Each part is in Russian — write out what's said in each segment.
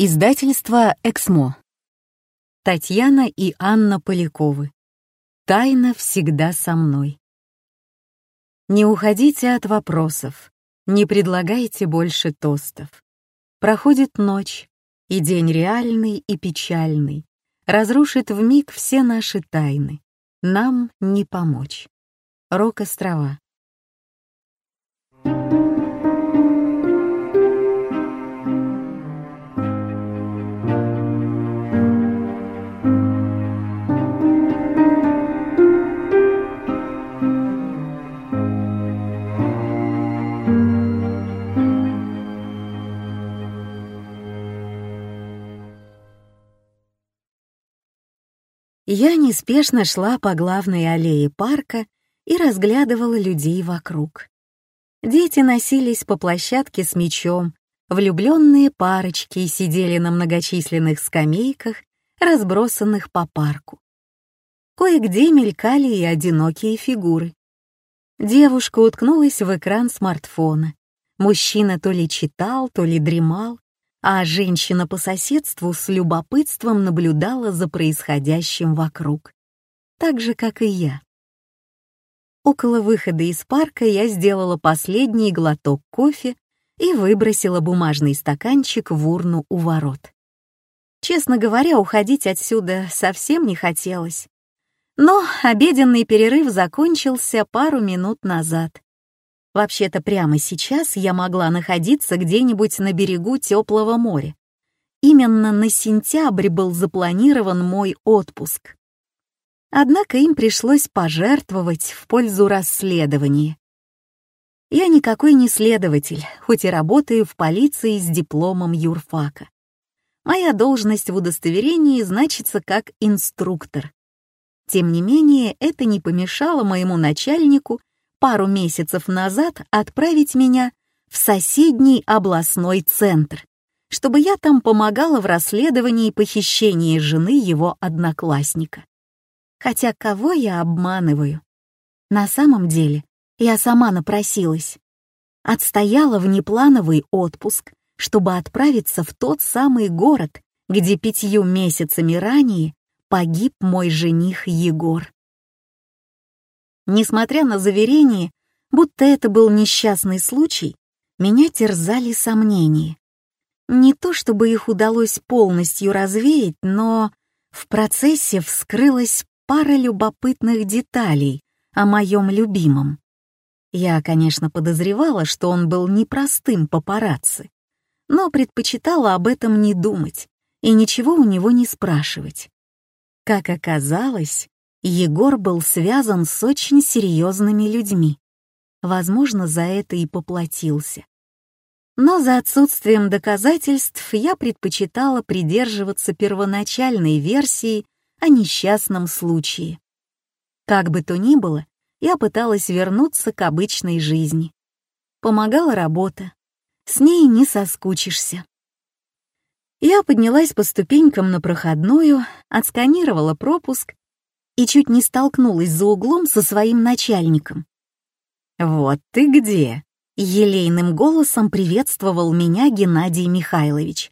Издательство «Эксмо». Татьяна и Анна Поляковы. Тайна всегда со мной. Не уходите от вопросов, не предлагайте больше тостов. Проходит ночь, и день реальный и печальный разрушит в миг все наши тайны. Нам не помочь. Рок-острова. Я неспешно шла по главной аллее парка и разглядывала людей вокруг. Дети носились по площадке с мячом, влюбленные парочки сидели на многочисленных скамейках, разбросанных по парку. Кое-где мелькали и одинокие фигуры. Девушка уткнулась в экран смартфона. Мужчина то ли читал, то ли дремал, а женщина по соседству с любопытством наблюдала за происходящим вокруг, так же, как и я. Около выхода из парка я сделала последний глоток кофе и выбросила бумажный стаканчик в урну у ворот. Честно говоря, уходить отсюда совсем не хотелось. Но обеденный перерыв закончился пару минут назад, Вообще-то прямо сейчас я могла находиться где-нибудь на берегу теплого моря. Именно на сентябрь был запланирован мой отпуск. Однако им пришлось пожертвовать в пользу расследования. Я никакой не следователь, хоть и работаю в полиции с дипломом юрфака. Моя должность в удостоверении значится как инструктор. Тем не менее, это не помешало моему начальнику пару месяцев назад отправить меня в соседний областной центр, чтобы я там помогала в расследовании похищения жены его одноклассника. Хотя кого я обманываю? На самом деле, я сама напросилась. Отстояла внеплановый отпуск, чтобы отправиться в тот самый город, где пятью месяцами ранее погиб мой жених Егор. Несмотря на заверение, будто это был несчастный случай, меня терзали сомнения. Не то чтобы их удалось полностью развеять, но в процессе вскрылась пара любопытных деталей о моем любимом. Я, конечно, подозревала, что он был непростым папарацци, но предпочитала об этом не думать и ничего у него не спрашивать. Как оказалось, Егор был связан с очень серьезными людьми. Возможно, за это и поплатился. Но за отсутствием доказательств я предпочитала придерживаться первоначальной версии о несчастном случае. Как бы то ни было, я пыталась вернуться к обычной жизни. Помогала работа. С ней не соскучишься. Я поднялась по ступенькам на проходную, отсканировала пропуск и чуть не столкнулась за углом со своим начальником. «Вот ты где!» — елейным голосом приветствовал меня Геннадий Михайлович.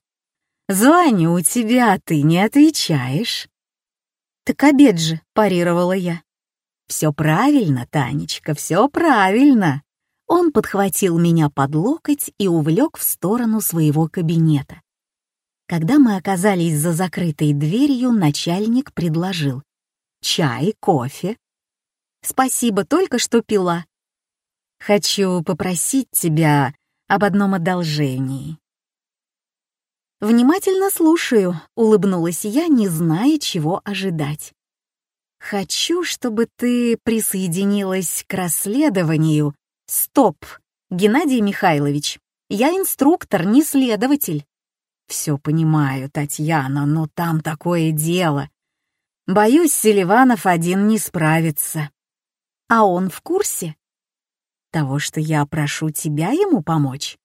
«Звоню у тебя, а ты не отвечаешь». «Так обед же», — парировала я. «Все правильно, Танечка, все правильно». Он подхватил меня под локоть и увлек в сторону своего кабинета. Когда мы оказались за закрытой дверью, начальник предложил. Чай, кофе?» «Спасибо, только что пила». «Хочу попросить тебя об одном одолжении». «Внимательно слушаю», — улыбнулась я, не зная, чего ожидать. «Хочу, чтобы ты присоединилась к расследованию». «Стоп, Геннадий Михайлович, я инструктор, не следователь». «Все понимаю, Татьяна, но там такое дело. Боюсь, Селиванов один не справится. А он в курсе? Того, что я прошу тебя ему помочь?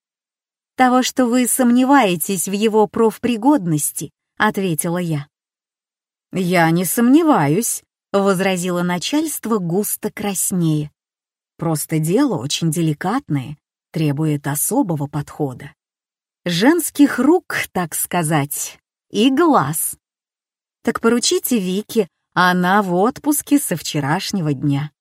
Того, что вы сомневаетесь в его профпригодности, ответила я. Я не сомневаюсь, возразило начальство густо краснее. Просто дело очень деликатное, требует особого подхода. Женских рук, так сказать, и глаз. Так поручите Вике, она в отпуске со вчерашнего дня.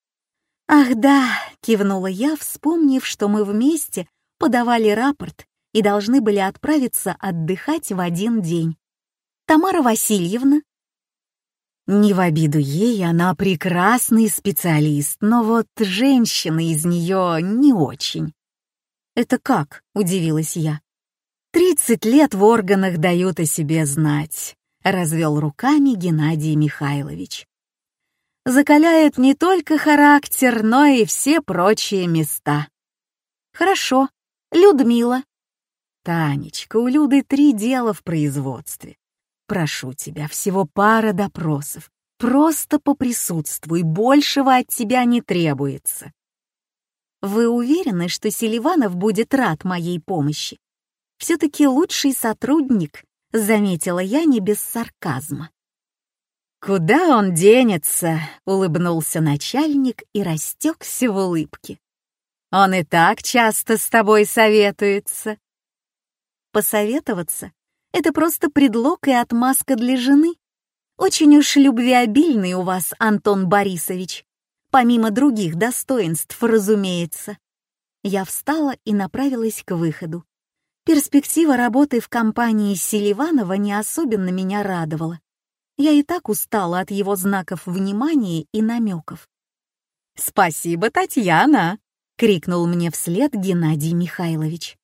«Ах да», — кивнула я, вспомнив, что мы вместе подавали рапорт и должны были отправиться отдыхать в один день. «Тамара Васильевна?» Не в обиду ей, она прекрасный специалист, но вот женщина из нее не очень. «Это как?» — удивилась я. «Тридцать лет в органах дают о себе знать», — развел руками Геннадий Михайлович. «Закаляет не только характер, но и все прочие места». «Хорошо. Людмила». «Танечка, у Люды три дела в производстве. Прошу тебя, всего пара допросов. Просто поприсутствуй, большего от тебя не требуется». «Вы уверены, что Селиванов будет рад моей помощи?» «Все-таки лучший сотрудник», — заметила я не без сарказма. «Куда он денется?» — улыбнулся начальник и растекся в улыбке. «Он и так часто с тобой советуется». «Посоветоваться — это просто предлог и отмазка для жены. Очень уж любвеобильный у вас, Антон Борисович помимо других достоинств, разумеется. Я встала и направилась к выходу. Перспектива работы в компании Селиванова не особенно меня радовала. Я и так устала от его знаков внимания и намеков. «Спасибо, Татьяна!» — крикнул мне вслед Геннадий Михайлович.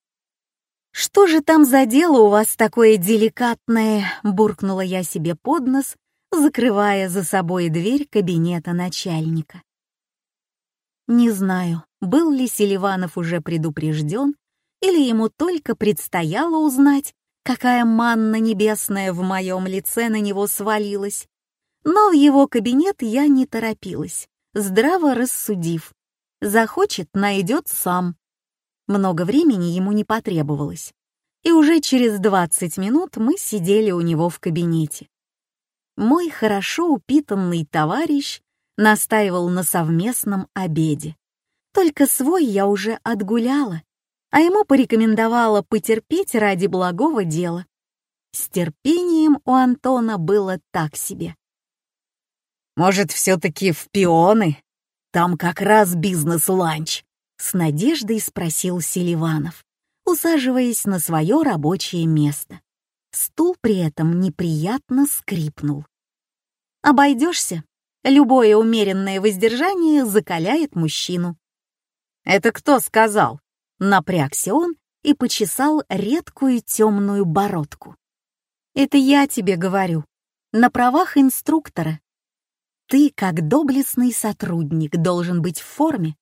«Что же там за дело у вас такое деликатное?» — буркнула я себе под нос, закрывая за собой дверь кабинета начальника. Не знаю, был ли Селиванов уже предупрежден, или ему только предстояло узнать, какая манна небесная в моем лице на него свалилась. Но в его кабинет я не торопилась, здраво рассудив. Захочет, найдет сам. Много времени ему не потребовалось. И уже через 20 минут мы сидели у него в кабинете. Мой хорошо упитанный товарищ настаивал на совместном обеде. Только свой я уже отгуляла, а ему порекомендовала потерпеть ради благого дела. С терпением у Антона было так себе. «Может, все-таки в пионы? Там как раз бизнес-ланч», — с надеждой спросил Селиванов, усаживаясь на свое рабочее место. Стул при этом неприятно скрипнул. «Обойдешься?» Любое умеренное воздержание закаляет мужчину. «Это кто сказал?» Напрягся он и почесал редкую темную бородку. «Это я тебе говорю. На правах инструктора. Ты, как доблестный сотрудник, должен быть в форме.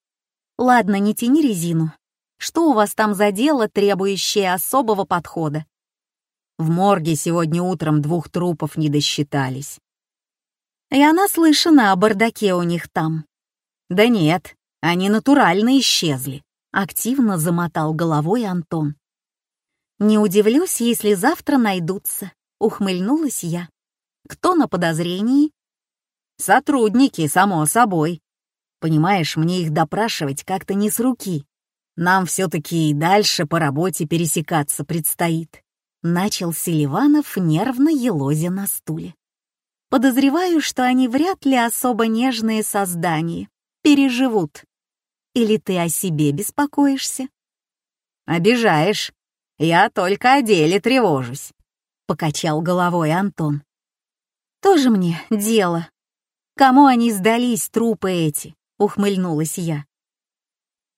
Ладно, не тяни резину. Что у вас там за дело, требующее особого подхода?» В морге сегодня утром двух трупов не досчитались и она слышана о бардаке у них там. Да нет, они натурально исчезли, активно замотал головой Антон. Не удивлюсь, если завтра найдутся, ухмыльнулась я. Кто на подозрении? Сотрудники, само собой. Понимаешь, мне их допрашивать как-то не с руки. Нам все-таки и дальше по работе пересекаться предстоит. Начал Селиванов, нервно елозя на стуле. Подозреваю, что они вряд ли особо нежные создания, переживут. Или ты о себе беспокоишься? Обижаешь. Я только о деле тревожусь, — покачал головой Антон. Тоже мне дело. Кому они сдались, трупы эти? — ухмыльнулась я.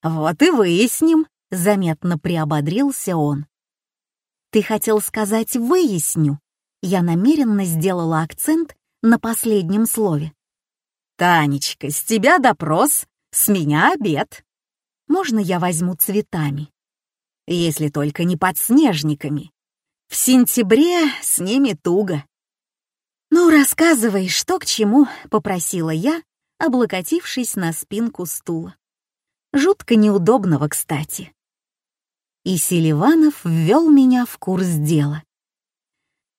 Вот и выясним, — заметно приободрился он. Ты хотел сказать «выясню». Я намеренно сделала акцент на последнем слове. «Танечка, с тебя допрос, с меня обед. Можно я возьму цветами? Если только не подснежниками. В сентябре с ними туго». «Ну, рассказывай, что к чему», — попросила я, облокотившись на спинку стула. Жутко неудобного, кстати. И Селиванов ввел меня в курс дела.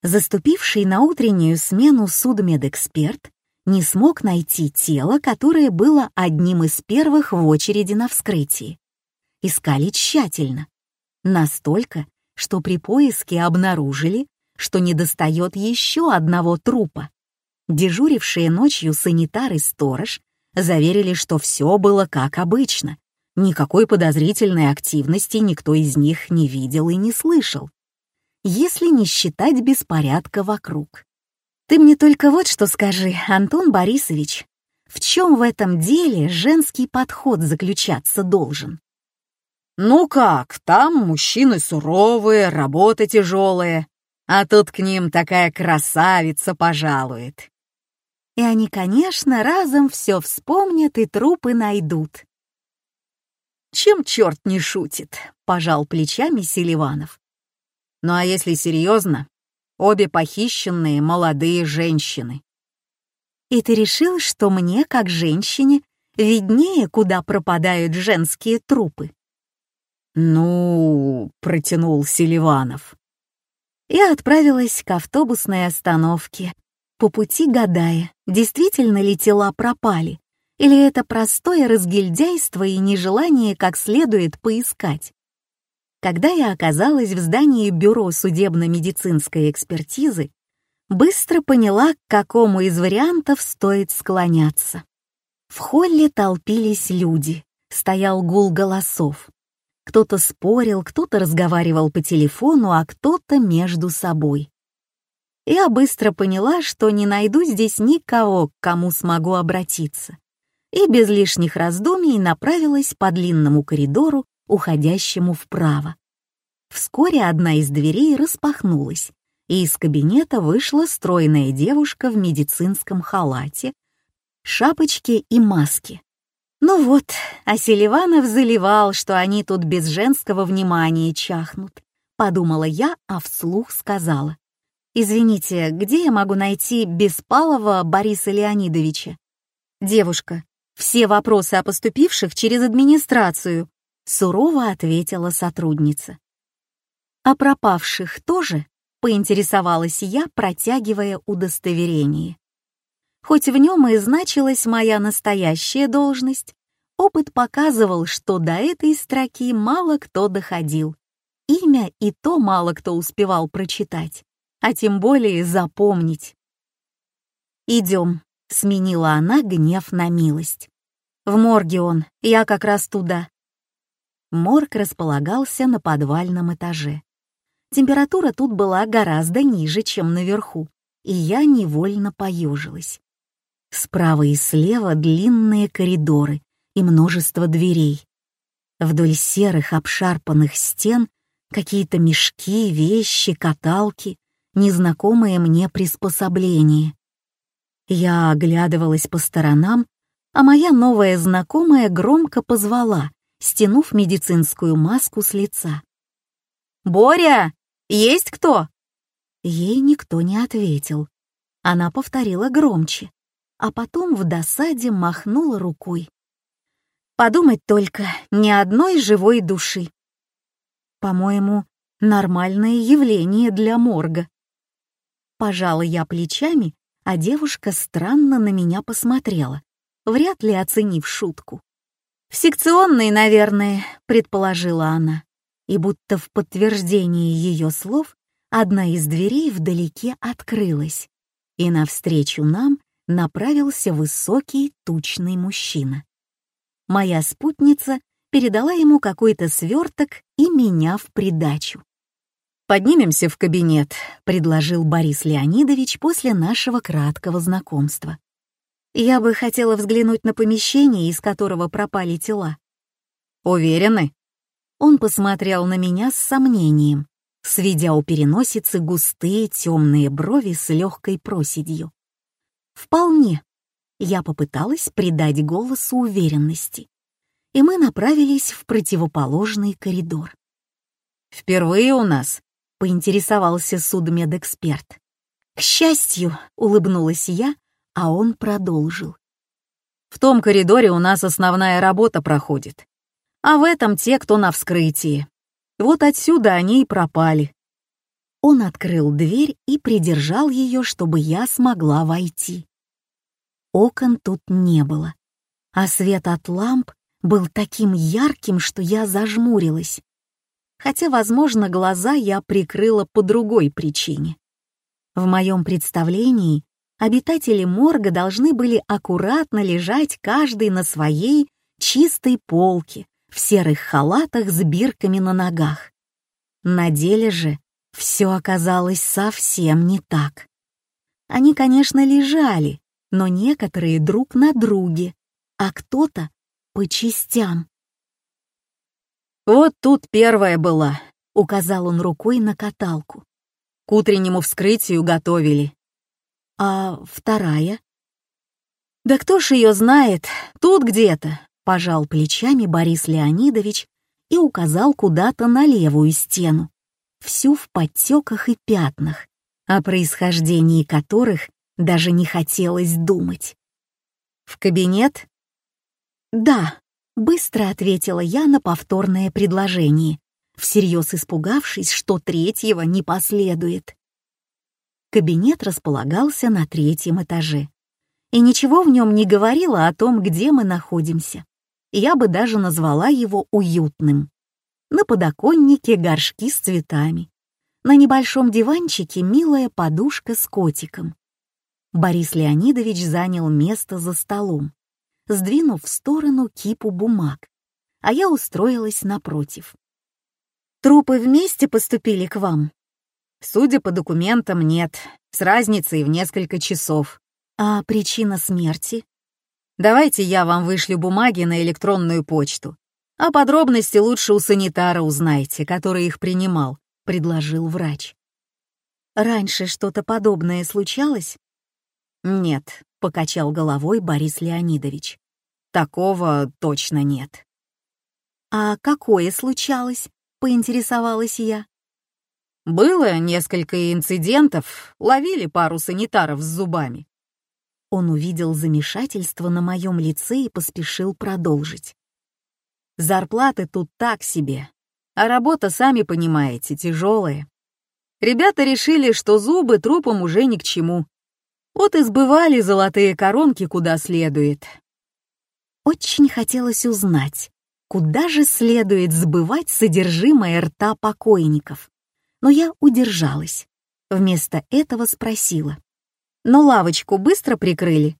Заступивший на утреннюю смену судмедэксперт не смог найти тело, которое было одним из первых в очереди на вскрытии. Искали тщательно. Настолько, что при поиске обнаружили, что недостает еще одного трупа. Дежурившие ночью санитар и сторож заверили, что все было как обычно. Никакой подозрительной активности никто из них не видел и не слышал. Если не считать беспорядка вокруг. Ты мне только вот что скажи, Антон Борисович, в чем в этом деле женский подход заключаться должен? Ну как, там мужчины суровые, работа тяжелая, а тут к ним такая красавица пожалует. И они, конечно, разом все вспомнят и трупы найдут. Чем черт не шутит, пожал плечами Селиванов. Ну а если серьезно, обе похищенные молодые женщины. И ты решил, что мне, как женщине, виднее, куда пропадают женские трупы? Ну, протянул Селиванов. Я отправилась к автобусной остановке, по пути гадая, действительно ли тела пропали, или это простое разгильдяйство и нежелание как следует поискать. Когда я оказалась в здании Бюро судебно-медицинской экспертизы, быстро поняла, к какому из вариантов стоит склоняться. В холле толпились люди, стоял гул голосов. Кто-то спорил, кто-то разговаривал по телефону, а кто-то между собой. Я быстро поняла, что не найду здесь никого, к кому смогу обратиться, и без лишних раздумий направилась по длинному коридору уходящему вправо. Вскоре одна из дверей распахнулась, и из кабинета вышла стройная девушка в медицинском халате, шапочке и маске. Ну вот, а Селиванов заливал, что они тут без женского внимания чахнут. Подумала я, а вслух сказала. «Извините, где я могу найти Беспалова Бориса Леонидовича?» «Девушка, все вопросы о поступивших через администрацию», сурово ответила сотрудница. «О пропавших тоже?» — поинтересовалась я, протягивая удостоверение. Хоть в нем и значилась моя настоящая должность, опыт показывал, что до этой строки мало кто доходил. Имя и то мало кто успевал прочитать, а тем более запомнить. «Идем», — сменила она гнев на милость. «В морге он, я как раз туда. Морг располагался на подвальном этаже. Температура тут была гораздо ниже, чем наверху, и я невольно поежилась. Справа и слева длинные коридоры и множество дверей. Вдоль серых обшарпанных стен какие-то мешки, вещи, каталки, незнакомые мне приспособления. Я оглядывалась по сторонам, а моя новая знакомая громко позвала, стянув медицинскую маску с лица. «Боря, есть кто?» Ей никто не ответил. Она повторила громче, а потом в досаде махнула рукой. Подумать только, ни одной живой души. По-моему, нормальное явление для морга. Пожала я плечами, а девушка странно на меня посмотрела, вряд ли оценив шутку. «В секционной, наверное», — предположила она. И будто в подтверждение ее слов одна из дверей вдалеке открылась, и навстречу нам направился высокий тучный мужчина. Моя спутница передала ему какой-то сверток и меня в придачу. «Поднимемся в кабинет», — предложил Борис Леонидович после нашего краткого знакомства. Я бы хотела взглянуть на помещение, из которого пропали тела. Уверены? Он посмотрел на меня с сомнением, сведя у переносицы густые темные брови с легкой проседью. Вполне. Я попыталась придать голосу уверенности, и мы направились в противоположный коридор. «Впервые у нас», — поинтересовался судмедэксперт. «К счастью», — улыбнулась я, а он продолжил. «В том коридоре у нас основная работа проходит, а в этом те, кто на вскрытии. Вот отсюда они и пропали». Он открыл дверь и придержал ее, чтобы я смогла войти. Окон тут не было, а свет от ламп был таким ярким, что я зажмурилась. хотя, возможно, глаза я прикрыла по другой причине. В моем представлении обитатели морга должны были аккуратно лежать каждый на своей чистой полке в серых халатах с бирками на ногах. На деле же все оказалось совсем не так. Они, конечно, лежали, но некоторые друг на друге, а кто-то по частям. «Вот тут первая была», — указал он рукой на каталку. «К утреннему вскрытию готовили». «А вторая?» «Да кто ж ее знает? Тут где-то», — пожал плечами Борис Леонидович и указал куда-то на левую стену, всю в подтеках и пятнах, о происхождении которых даже не хотелось думать. «В кабинет?» «Да», Быстро ответила я на повторное предложение, всерьез испугавшись, что третьего не последует. Кабинет располагался на третьем этаже, и ничего в нем не говорило о том, где мы находимся. Я бы даже назвала его уютным. На подоконнике горшки с цветами. На небольшом диванчике милая подушка с котиком. Борис Леонидович занял место за столом сдвинув в сторону кипу бумаг, а я устроилась напротив. «Трупы вместе поступили к вам?» «Судя по документам, нет, с разницей в несколько часов». «А причина смерти?» «Давайте я вам вышлю бумаги на электронную почту, а подробности лучше у санитара узнаете, который их принимал», — предложил врач. «Раньше что-то подобное случалось?» «Нет», — покачал головой Борис Леонидович. «Такого точно нет». «А какое случалось?» — поинтересовалась я. «Было несколько инцидентов, ловили пару санитаров с зубами». Он увидел замешательство на моем лице и поспешил продолжить. «Зарплаты тут так себе, а работа, сами понимаете, тяжелая. Ребята решили, что зубы трупам уже ни к чему, вот и сбывали золотые коронки куда следует. Очень хотелось узнать, куда же следует сбывать содержимое рта покойников. Но я удержалась. Вместо этого спросила. Но лавочку быстро прикрыли?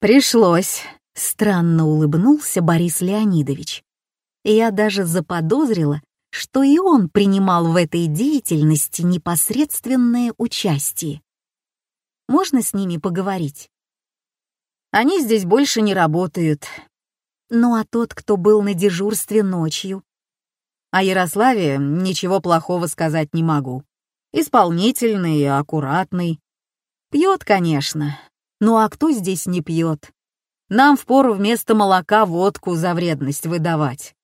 Пришлось. Странно улыбнулся Борис Леонидович. Я даже заподозрила, что и он принимал в этой деятельности непосредственное участие. Можно с ними поговорить? Они здесь больше не работают. Ну а тот, кто был на дежурстве ночью? О Ярославе ничего плохого сказать не могу. Исполнительный и аккуратный. Пьет, конечно. Ну а кто здесь не пьет? Нам впору вместо молока водку за вредность выдавать.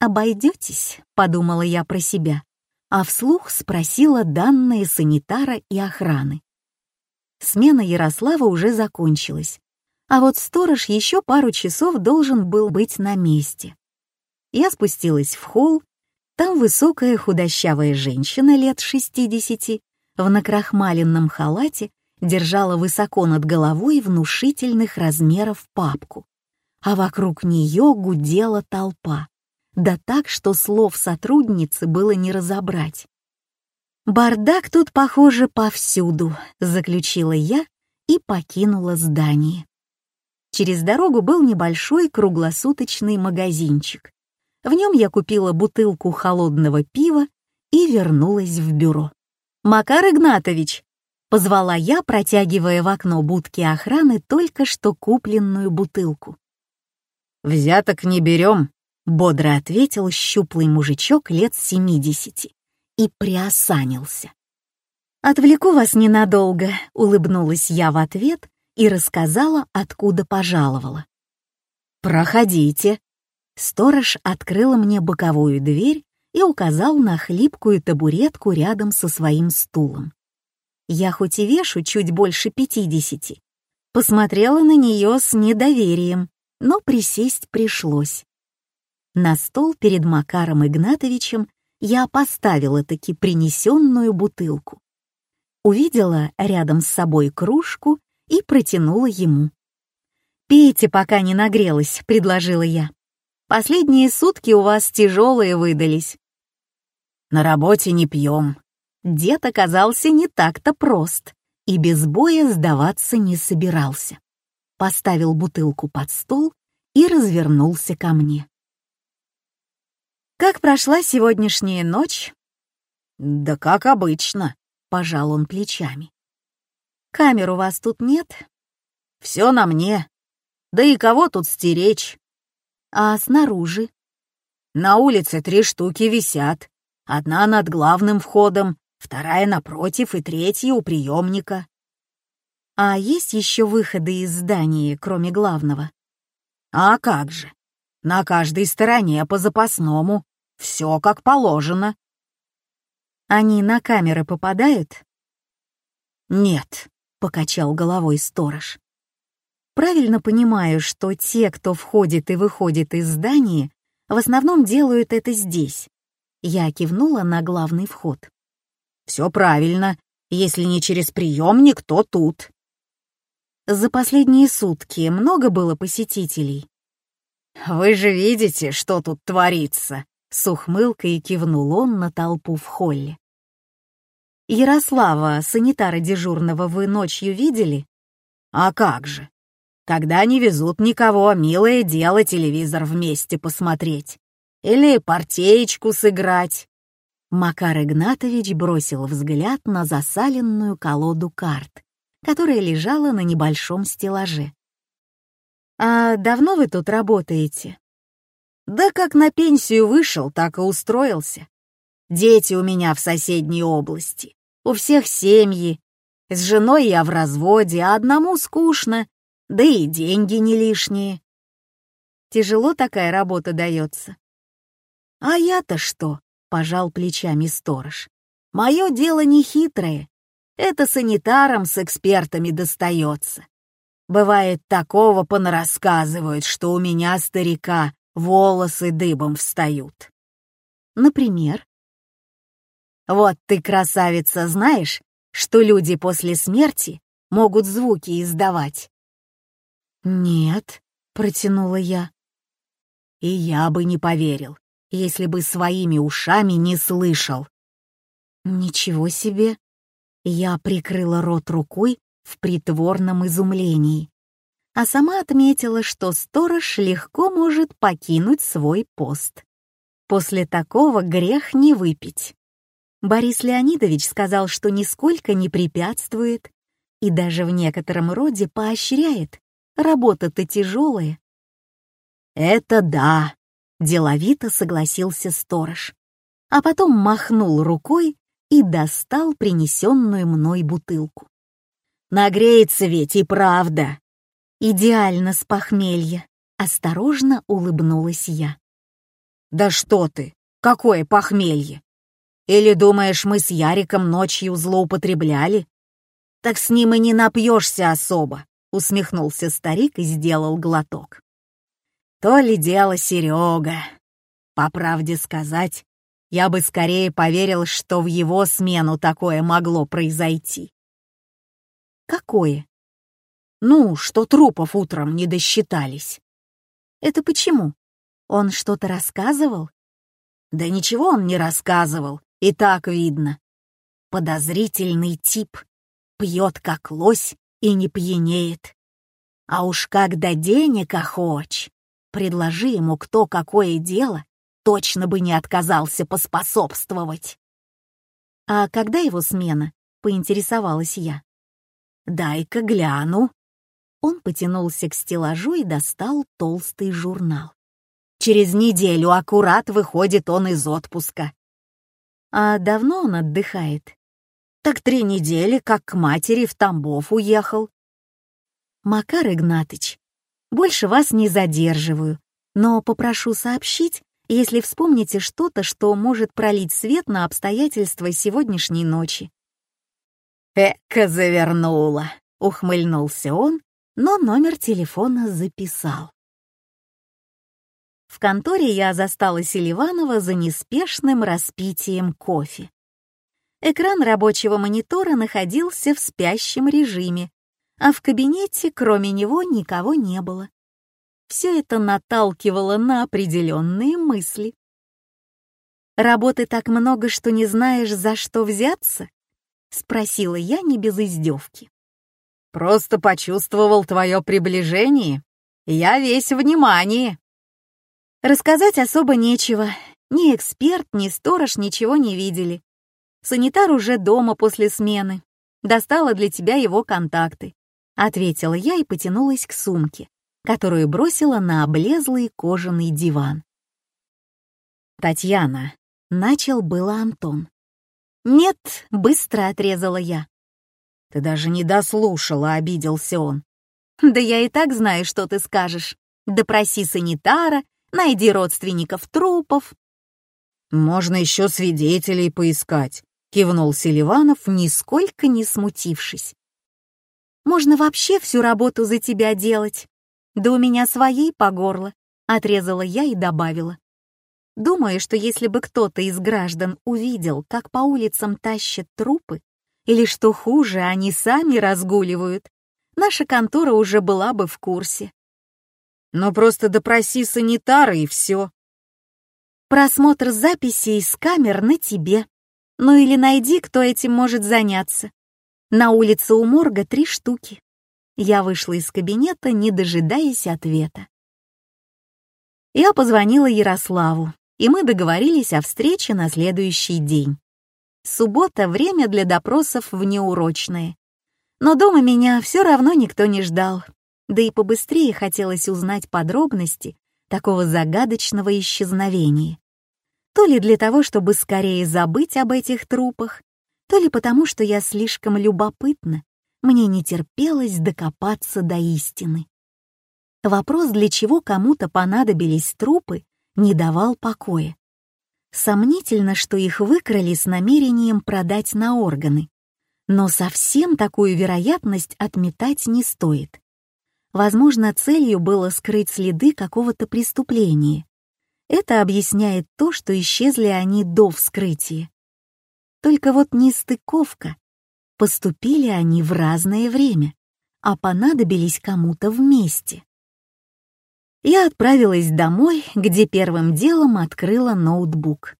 «Обойдетесь?» — подумала я про себя, а вслух спросила данные санитара и охраны. Смена Ярослава уже закончилась, а вот сторож еще пару часов должен был быть на месте. Я спустилась в холл, там высокая худощавая женщина лет 60 в накрахмаленном халате держала высоко над головой внушительных размеров папку, а вокруг нее гудела толпа, да так, что слов сотрудницы было не разобрать. «Бардак тут, похоже, повсюду», — заключила я и покинула здание. Через дорогу был небольшой круглосуточный магазинчик. В нем я купила бутылку холодного пива и вернулась в бюро. «Макар Игнатович!» — позвала я, протягивая в окно будки охраны только что купленную бутылку. «Взяток не берем», — бодро ответил щуплый мужичок лет семидесяти и приосанился. «Отвлеку вас ненадолго», — улыбнулась я в ответ и рассказала, откуда пожаловала. «Проходите». Сторож открыл мне боковую дверь и указал на хлипкую табуретку рядом со своим стулом. Я хоть и вешу чуть больше пятидесяти, посмотрела на нее с недоверием, но присесть пришлось. На стол перед Макаром Игнатовичем я поставила таки принесенную бутылку. Увидела рядом с собой кружку и протянула ему. «Пейте, пока не нагрелась», — предложила я. Последние сутки у вас тяжелые выдались. На работе не пьем. Дед оказался не так-то прост и без боя сдаваться не собирался. Поставил бутылку под стол и развернулся ко мне. «Как прошла сегодняшняя ночь?» «Да как обычно», — пожал он плечами. «Камер у вас тут нет?» «Все на мне. Да и кого тут стеречь?» «А снаружи?» «На улице три штуки висят. Одна над главным входом, вторая напротив и третья у приемника». «А есть еще выходы из здания, кроме главного?» «А как же? На каждой стороне по запасному. Все как положено. Они на камеры попадают? Нет, покачал головой сторож. Правильно понимаю, что те, кто входит и выходит из здания, в основном делают это здесь. Я кивнула на главный вход. Все правильно. Если не через приемник, то тут. За последние сутки много было посетителей. Вы же видите, что тут творится, с ухмылкой кивнул он на толпу в холле. «Ярослава, санитара дежурного, вы ночью видели?» «А как же? Когда не везут никого, милое дело телевизор вместе посмотреть. Или партеечку сыграть». Макар Игнатович бросил взгляд на засаленную колоду карт, которая лежала на небольшом стеллаже. «А давно вы тут работаете?» Да как на пенсию вышел, так и устроился. Дети у меня в соседней области, у всех семьи. С женой я в разводе, а одному скучно, да и деньги не лишние. Тяжело такая работа дается. А я-то что? Пожал плечами сторож. Мое дело не хитрое. Это санитарам с экспертами достается. Бывает, такого понарассказывают, что у меня старика волосы дыбом встают. Например? Вот ты, красавица, знаешь, что люди после смерти могут звуки издавать? Нет, протянула я. И я бы не поверил, если бы своими ушами не слышал. Ничего себе! Я прикрыла рот рукой в притворном изумлении а сама отметила, что сторож легко может покинуть свой пост. После такого грех не выпить. Борис Леонидович сказал, что нисколько не препятствует и даже в некотором роде поощряет. Работа-то тяжелая. «Это да», — деловито согласился сторож, а потом махнул рукой и достал принесенную мной бутылку. «Нагреется ведь и правда!» Идеально с похмелья. Осторожно улыбнулась я. Да что ты? Какое похмелье? Или думаешь, мы с Яриком ночью злоупотребляли? Так с ним и не напьешься особо, усмехнулся старик и сделал глоток. То ли дело Серега. По правде сказать, я бы скорее поверил, что в его смену такое могло произойти. Какое? Ну, что трупов утром не досчитались. Это почему? Он что-то рассказывал? Да ничего он не рассказывал, и так видно. Подозрительный тип. Пьет как лось и не пьянеет. А уж когда денег охоч, предложи ему кто какое дело, точно бы не отказался поспособствовать. А когда его смена? Поинтересовалась я. Дай-ка гляну. Он потянулся к стеллажу и достал толстый журнал. Через неделю аккурат выходит он из отпуска. А давно он отдыхает? Так три недели, как к матери в Тамбов уехал. Макар Игнатыч, больше вас не задерживаю, но попрошу сообщить, если вспомните что-то, что может пролить свет на обстоятельства сегодняшней ночи. «Эка завернула», — ухмыльнулся он но номер телефона записал. В конторе я застала Селиванова за неспешным распитием кофе. Экран рабочего монитора находился в спящем режиме, а в кабинете, кроме него, никого не было. все это наталкивало на определенные мысли. «Работы так много, что не знаешь, за что взяться?» — спросила я не без издевки. «Просто почувствовал твое приближение. Я весь внимание». Рассказать особо нечего. Ни эксперт, ни сторож ничего не видели. Санитар уже дома после смены. Достала для тебя его контакты. Ответила я и потянулась к сумке, которую бросила на облезлый кожаный диван. «Татьяна», — начал было Антон. «Нет», — быстро отрезала я. «Ты даже не дослушала», — обиделся он. «Да я и так знаю, что ты скажешь. Допроси санитара, найди родственников трупов». «Можно еще свидетелей поискать», — кивнул Селиванов, нисколько не смутившись. «Можно вообще всю работу за тебя делать. Да у меня своей по горло», — отрезала я и добавила. Думаю, что если бы кто-то из граждан увидел, как по улицам тащат трупы, или, что хуже, они сами разгуливают, наша контора уже была бы в курсе. Но просто допроси санитара и все. Просмотр записей с камер на тебе. Ну или найди, кто этим может заняться. На улице у морга три штуки. Я вышла из кабинета, не дожидаясь ответа. Я позвонила Ярославу, и мы договорились о встрече на следующий день. Суббота — время для допросов внеурочное. Но дома меня все равно никто не ждал, да и побыстрее хотелось узнать подробности такого загадочного исчезновения. То ли для того, чтобы скорее забыть об этих трупах, то ли потому, что я слишком любопытна, мне не терпелось докопаться до истины. Вопрос, для чего кому-то понадобились трупы, не давал покоя. Сомнительно, что их выкрали с намерением продать на органы. Но совсем такую вероятность отметать не стоит. Возможно, целью было скрыть следы какого-то преступления. Это объясняет то, что исчезли они до вскрытия. Только вот нестыковка. Поступили они в разное время, а понадобились кому-то вместе я отправилась домой, где первым делом открыла ноутбук.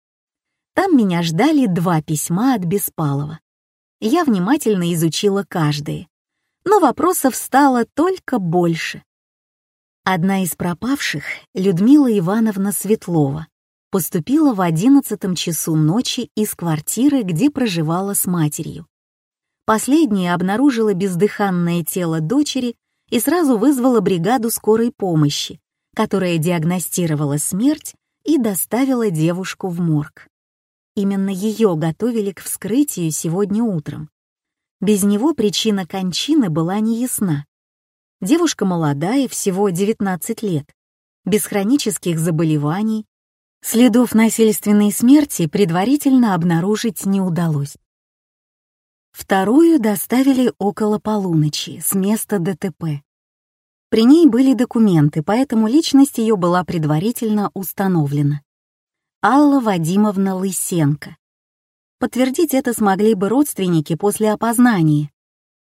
Там меня ждали два письма от Беспалова. Я внимательно изучила каждое, но вопросов стало только больше. Одна из пропавших, Людмила Ивановна Светлова, поступила в одиннадцатом часу ночи из квартиры, где проживала с матерью. Последняя обнаружила бездыханное тело дочери и сразу вызвала бригаду скорой помощи, которая диагностировала смерть и доставила девушку в морг. Именно ее готовили к вскрытию сегодня утром. Без него причина кончины была неясна. Девушка молодая, всего 19 лет, без хронических заболеваний, следов насильственной смерти предварительно обнаружить не удалось. Вторую доставили около полуночи с места ДТП. При ней были документы, поэтому личность ее была предварительно установлена. Алла Вадимовна Лысенко. Подтвердить это смогли бы родственники после опознания.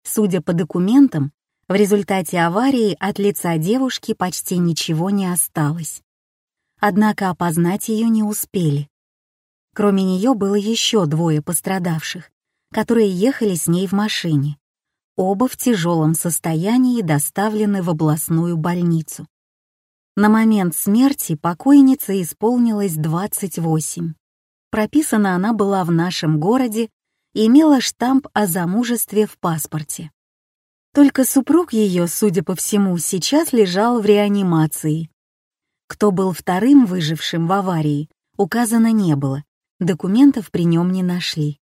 Судя по документам, в результате аварии от лица девушки почти ничего не осталось. Однако опознать ее не успели. Кроме нее было еще двое пострадавших, которые ехали с ней в машине. Оба в тяжелом состоянии доставлены в областную больницу. На момент смерти покойнице исполнилось 28. Прописана она была в нашем городе и имела штамп о замужестве в паспорте. Только супруг ее, судя по всему, сейчас лежал в реанимации. Кто был вторым выжившим в аварии, указано не было, документов при нем не нашли.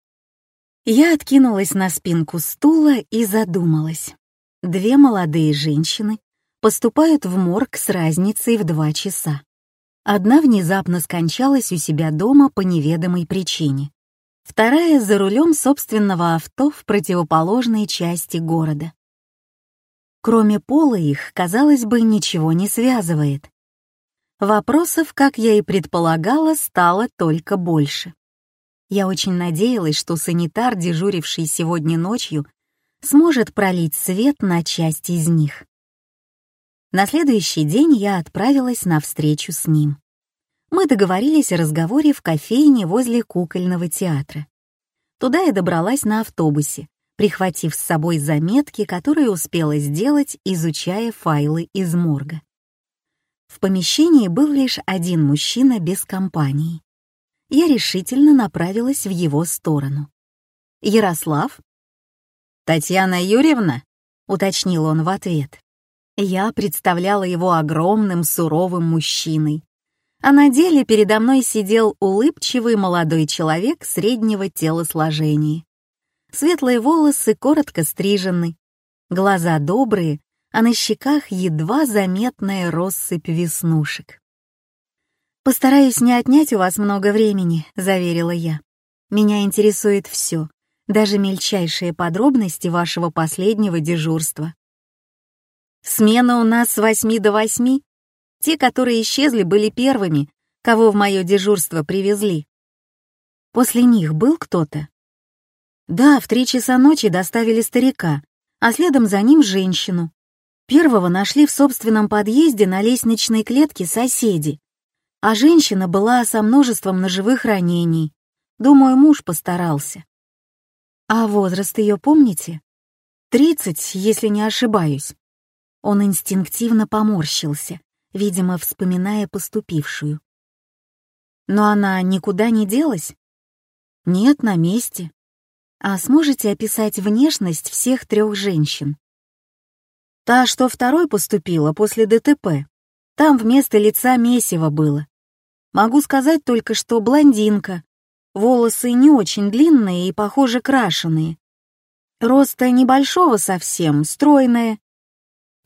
Я откинулась на спинку стула и задумалась. Две молодые женщины поступают в морг с разницей в два часа. Одна внезапно скончалась у себя дома по неведомой причине. Вторая за рулем собственного авто в противоположной части города. Кроме пола их, казалось бы, ничего не связывает. Вопросов, как я и предполагала, стало только больше. Я очень надеялась, что санитар, дежуривший сегодня ночью, сможет пролить свет на часть из них. На следующий день я отправилась на встречу с ним. Мы договорились о разговоре в кофейне возле кукольного театра. Туда я добралась на автобусе, прихватив с собой заметки, которые успела сделать, изучая файлы из морга. В помещении был лишь один мужчина без компании. Я решительно направилась в его сторону. «Ярослав?» «Татьяна Юрьевна?» — уточнил он в ответ. Я представляла его огромным суровым мужчиной, а на деле передо мной сидел улыбчивый молодой человек среднего телосложения. Светлые волосы коротко стрижены, глаза добрые, а на щеках едва заметная россыпь веснушек. «Постараюсь не отнять у вас много времени», — заверила я. «Меня интересует все, даже мельчайшие подробности вашего последнего дежурства». «Смена у нас с восьми до восьми», те, которые исчезли, были первыми, кого в мое дежурство привезли. После них был кто-то? Да, в три часа ночи доставили старика, а следом за ним женщину. Первого нашли в собственном подъезде на лестничной клетке соседи, а женщина была со множеством ножевых ранений. Думаю, муж постарался. А возраст ее помните? Тридцать, если не ошибаюсь. Он инстинктивно поморщился видимо, вспоминая поступившую. Но она никуда не делась? Нет, на месте. А сможете описать внешность всех трех женщин? Та, что второй поступила после ДТП. Там вместо лица месиво было. Могу сказать только, что блондинка. Волосы не очень длинные и, похоже, крашеные. Роста небольшого совсем, стройная,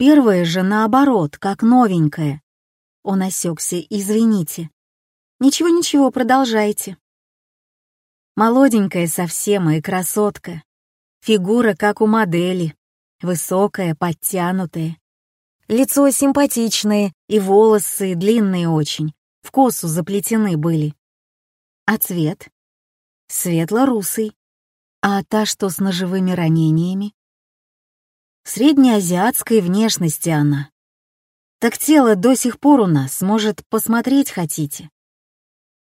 Первая же наоборот, как новенькая. Он осекся, извините. Ничего-ничего, продолжайте. Молоденькая совсем и красотка. Фигура, как у модели. Высокая, подтянутая. Лицо симпатичное, и волосы длинные очень. В косу заплетены были. А цвет? Светло-русый. А та, что с ножевыми ранениями? Среднеазиатской внешности она. Так тело до сих пор у нас, может, посмотреть хотите?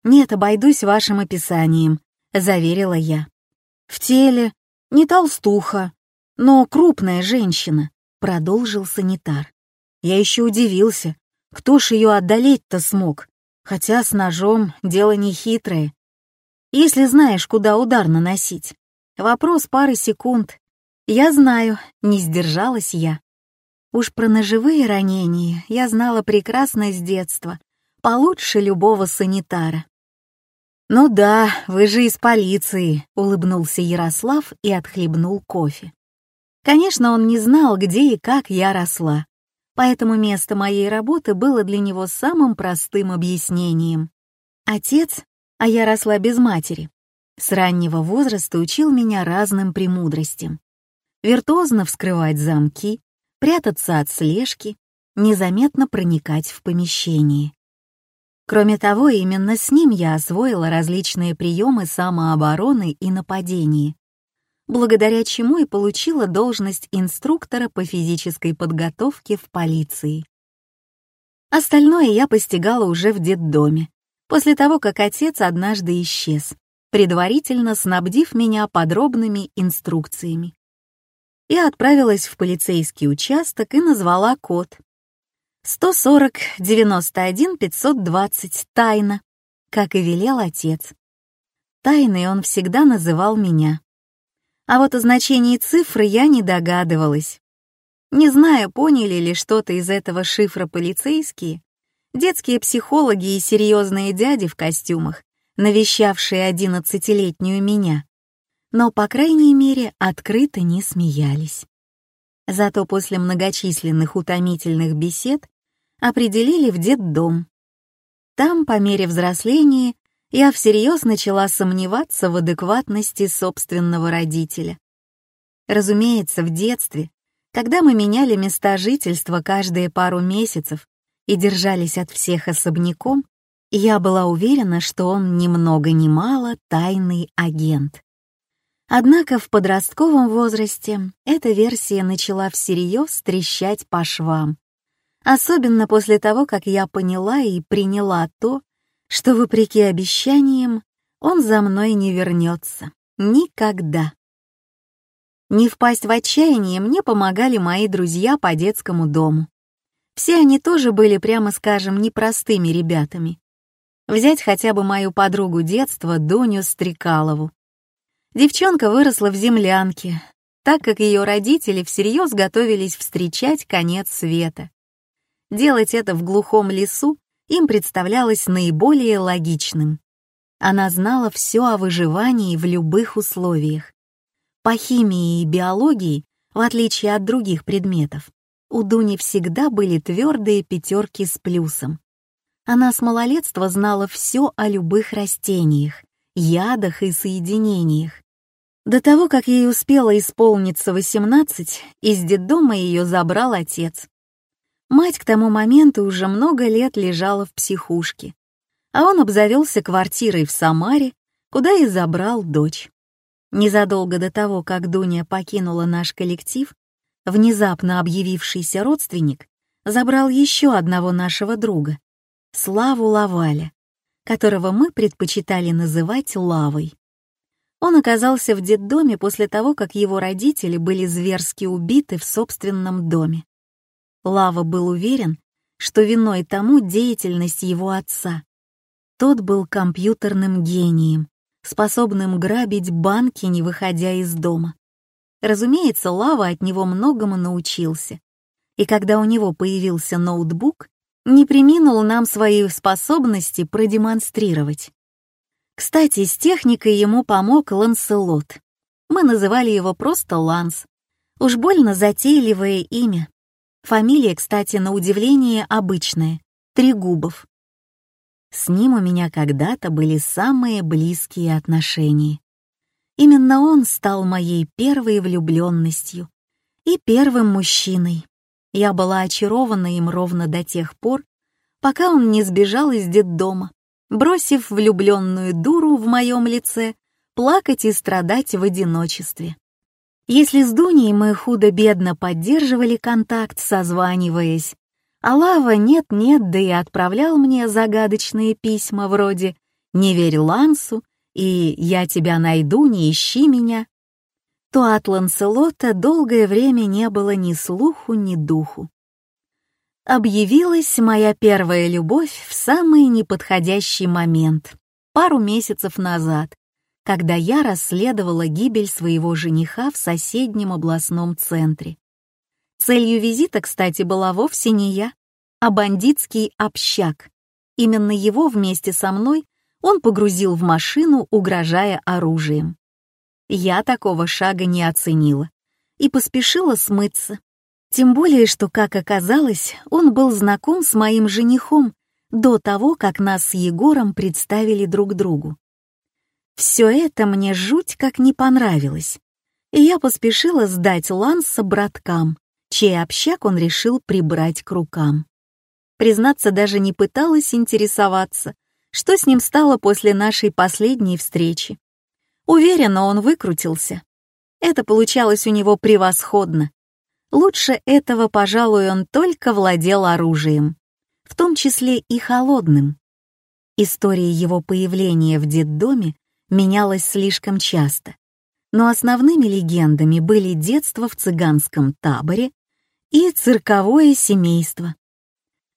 Нет, обойдусь вашим описанием, заверила я. В теле не толстуха, но крупная женщина, продолжил санитар. Я еще удивился, кто ж ее одолеть-то смог, хотя с ножом дело не хитрое. Если знаешь, куда удар наносить. Вопрос пары секунд, «Я знаю», — не сдержалась я. Уж про ножевые ранения я знала прекрасно с детства, получше любого санитара. «Ну да, вы же из полиции», — улыбнулся Ярослав и отхлебнул кофе. Конечно, он не знал, где и как я росла, поэтому место моей работы было для него самым простым объяснением. Отец, а я росла без матери, с раннего возраста учил меня разным премудростям виртуозно вскрывать замки, прятаться от слежки, незаметно проникать в помещение. Кроме того, именно с ним я освоила различные приемы самообороны и нападения, благодаря чему и получила должность инструктора по физической подготовке в полиции. Остальное я постигала уже в детдоме, после того, как отец однажды исчез, предварительно снабдив меня подробными инструкциями. Я отправилась в полицейский участок и назвала код. 140-91-520 тайна, как и велел отец. Тайной он всегда называл меня. А вот о значении цифры я не догадывалась. Не знаю, поняли ли что-то из этого шифра полицейские, детские психологи и серьезные дяди в костюмах, навещавшие одиннадцатилетнюю меня но, по крайней мере, открыто не смеялись. Зато после многочисленных утомительных бесед определили в детдом. Там, по мере взросления, я всерьез начала сомневаться в адекватности собственного родителя. Разумеется, в детстве, когда мы меняли места жительства каждые пару месяцев и держались от всех особняком, я была уверена, что он ни много ни мало тайный агент. Однако в подростковом возрасте эта версия начала всерьез трещать по швам, Особенно после того, как я поняла и приняла то, что, вопреки обещаниям, он за мной не вернется. Никогда. Не впасть в отчаяние мне помогали мои друзья по детскому дому. Все они тоже были, прямо скажем, непростыми ребятами. Взять хотя бы мою подругу детства, Дуню Стрекалову. Девчонка выросла в землянке, так как ее родители всерьез готовились встречать конец света. Делать это в глухом лесу им представлялось наиболее логичным. Она знала все о выживании в любых условиях. По химии и биологии, в отличие от других предметов, у Дуни всегда были твердые пятерки с плюсом. Она с малолетства знала все о любых растениях, ядах и соединениях. До того, как ей успело исполниться 18, из детдома ее забрал отец. Мать к тому моменту уже много лет лежала в психушке, а он обзавелся квартирой в Самаре, куда и забрал дочь. Незадолго до того, как Дуня покинула наш коллектив, внезапно объявившийся родственник забрал еще одного нашего друга, Славу Лаваля, которого мы предпочитали называть Лавой. Он оказался в детдоме после того, как его родители были зверски убиты в собственном доме. Лава был уверен, что виной тому деятельность его отца. Тот был компьютерным гением, способным грабить банки, не выходя из дома. Разумеется, Лава от него многому научился. И когда у него появился ноутбук, не приминул нам свои способности продемонстрировать. Кстати, с техникой ему помог Ланселот. Мы называли его просто Ланс. Уж больно затейливое имя. Фамилия, кстати, на удивление обычная — Трегубов. С ним у меня когда-то были самые близкие отношения. Именно он стал моей первой влюбленностью и первым мужчиной. Я была очарована им ровно до тех пор, пока он не сбежал из детдома, бросив влюбленную дуру в моем лице плакать и страдать в одиночестве. Если с Дуней мы худо-бедно поддерживали контакт, созваниваясь, а Лава нет-нет, да и отправлял мне загадочные письма вроде «Не верь Лансу» и «Я тебя найду, не ищи меня», то от Ланселота долгое время не было ни слуху, ни духу. Объявилась моя первая любовь в самый неподходящий момент, пару месяцев назад, когда я расследовала гибель своего жениха в соседнем областном центре. Целью визита, кстати, была вовсе не я, а бандитский общак. Именно его вместе со мной он погрузил в машину, угрожая оружием. Я такого шага не оценила и поспешила смыться. Тем более, что, как оказалось, он был знаком с моим женихом до того, как нас с Егором представили друг другу. Все это мне жуть как не понравилось, и я поспешила сдать Ланса браткам, чей общак он решил прибрать к рукам. Признаться, даже не пыталась интересоваться, что с ним стало после нашей последней встречи. Уверена, он выкрутился. Это получалось у него превосходно. Лучше этого, пожалуй, он только владел оружием, в том числе и холодным. История его появления в детдоме менялась слишком часто, но основными легендами были детство в цыганском таборе и цирковое семейство.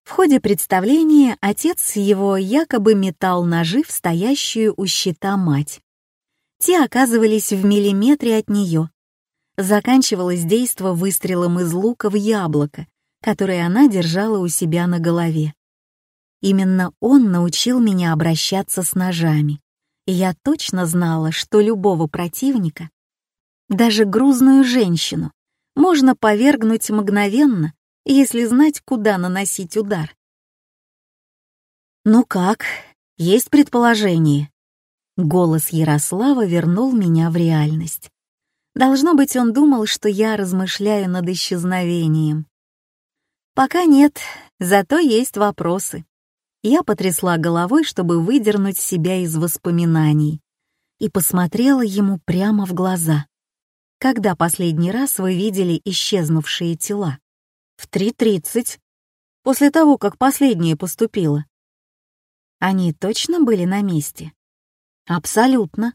В ходе представления отец его якобы метал ножи в стоящую у щита мать. Те оказывались в миллиметре от нее. Заканчивалось действо выстрелом из лука в яблоко, которое она держала у себя на голове. Именно он научил меня обращаться с ножами, и я точно знала, что любого противника, даже грузную женщину, можно повергнуть мгновенно, если знать, куда наносить удар. «Ну как? Есть предположение?» Голос Ярослава вернул меня в реальность. Должно быть, он думал, что я размышляю над исчезновением. «Пока нет, зато есть вопросы». Я потрясла головой, чтобы выдернуть себя из воспоминаний, и посмотрела ему прямо в глаза. «Когда последний раз вы видели исчезнувшие тела?» «В 3.30». после того, как последняя поступила. Они точно были на месте? Абсолютно.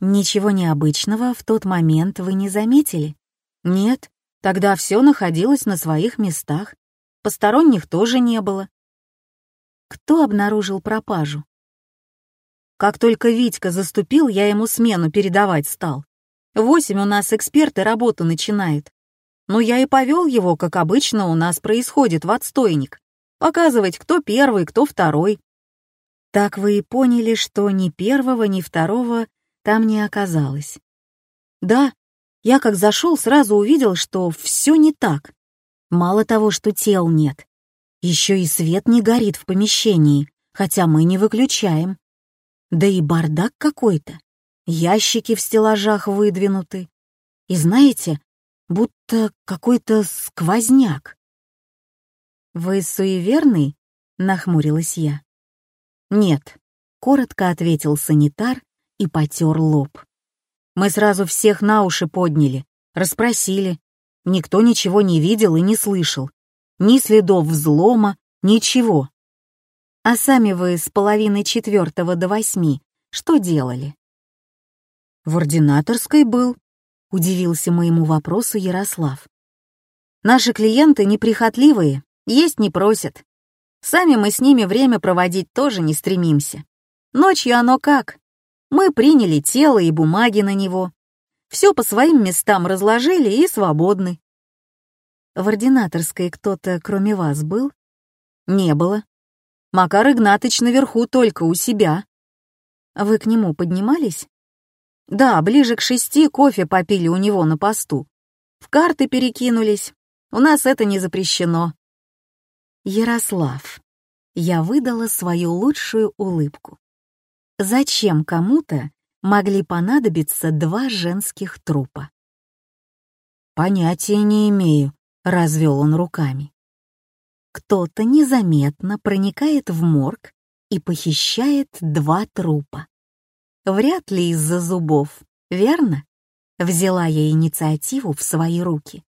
Ничего необычного в тот момент вы не заметили? Нет, тогда все находилось на своих местах. Посторонних тоже не было. Кто обнаружил пропажу? Как только Витька заступил, я ему смену передавать стал. Восемь у нас эксперты работу начинают. Но я и повел его, как обычно у нас происходит, в отстойник. Показывать, кто первый, кто второй. Так вы и поняли, что ни первого, ни второго там не оказалось. Да, я как зашел, сразу увидел, что все не так. Мало того, что тел нет, еще и свет не горит в помещении, хотя мы не выключаем. Да и бардак какой-то. Ящики в стеллажах выдвинуты. И знаете, будто какой-то сквозняк. «Вы суеверный?» — нахмурилась я. «Нет», — коротко ответил санитар и потер лоб. «Мы сразу всех на уши подняли, расспросили. Никто ничего не видел и не слышал. Ни следов взлома, ничего. А сами вы с половины четвертого до восьми что делали?» «В ординаторской был», — удивился моему вопросу Ярослав. «Наши клиенты неприхотливые, есть не просят. Сами мы с ними время проводить тоже не стремимся. Ночью оно как? Мы приняли тело и бумаги на него. Все по своим местам разложили и свободны. В ординаторской кто-то, кроме вас, был? Не было. Макар Игнатыч наверху только у себя. Вы к нему поднимались? Да, ближе к шести кофе попили у него на посту. В карты перекинулись. У нас это не запрещено. Ярослав. Я выдала свою лучшую улыбку. Зачем кому-то могли понадобиться два женских трупа? Понятия не имею, развел он руками. Кто-то незаметно проникает в морг и похищает два трупа. Вряд ли из-за зубов, верно? Взяла я инициативу в свои руки.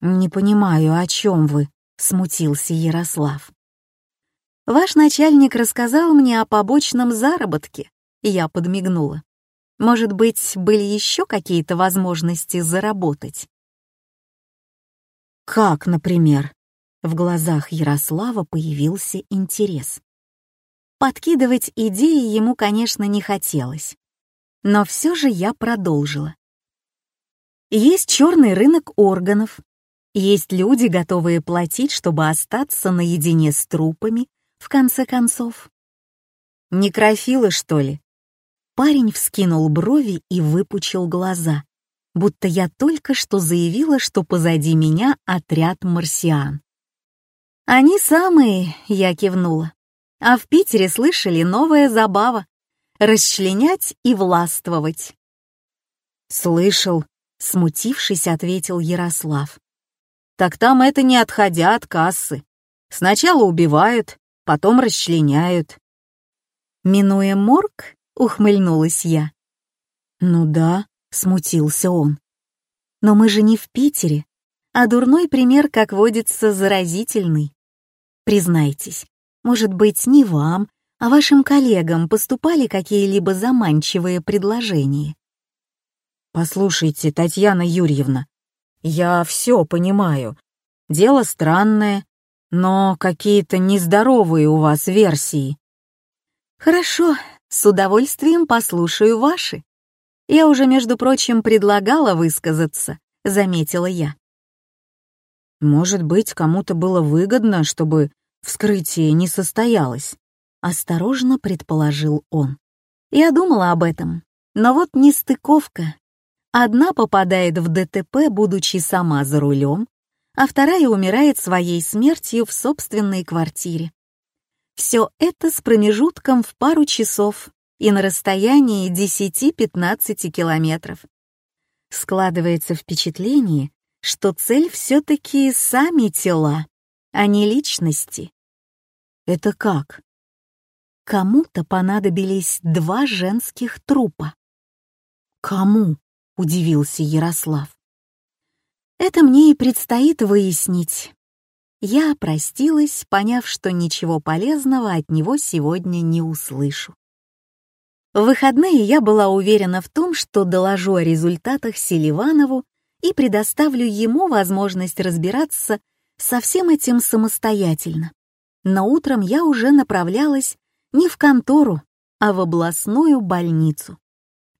«Не понимаю, о чем вы», смутился Ярослав. Ваш начальник рассказал мне о побочном заработке. Я подмигнула. Может быть, были еще какие-то возможности заработать? Как, например? В глазах Ярослава появился интерес. Подкидывать идеи ему, конечно, не хотелось. Но все же я продолжила. Есть черный рынок органов, есть люди, готовые платить, чтобы остаться наедине с трупами, в конце концов. Некрофилы, что ли? Парень вскинул брови и выпучил глаза, будто я только что заявила, что позади меня отряд марсиан. «Они самые», — я кивнула. «А в Питере слышали новая забава — расчленять и властвовать». «Слышал», — смутившись, ответил Ярослав так там это не отходя от кассы. Сначала убивают, потом расчленяют. Минуя морг, ухмыльнулась я. Ну да, смутился он. Но мы же не в Питере, а дурной пример, как водится, заразительный. Признайтесь, может быть, не вам, а вашим коллегам поступали какие-либо заманчивые предложения? Послушайте, Татьяна Юрьевна, я все понимаю. Дело странное, но какие-то нездоровые у вас версии. Хорошо, с удовольствием послушаю ваши. Я уже, между прочим, предлагала высказаться, заметила я. Может быть, кому-то было выгодно, чтобы вскрытие не состоялось, осторожно предположил он. Я думала об этом, но вот нестыковка Одна попадает в ДТП, будучи сама за рулем, а вторая умирает своей смертью в собственной квартире. Все это с промежутком в пару часов и на расстоянии 10-15 километров. Складывается впечатление, что цель все-таки сами тела, а не личности. Это как? Кому-то понадобились два женских трупа. Кому? Удивился Ярослав. Это мне и предстоит выяснить. Я простилась, поняв, что ничего полезного от него сегодня не услышу. В выходные я была уверена в том, что доложу о результатах Селиванову и предоставлю ему возможность разбираться со всем этим самостоятельно. Но утром я уже направлялась не в контору, а в областную больницу.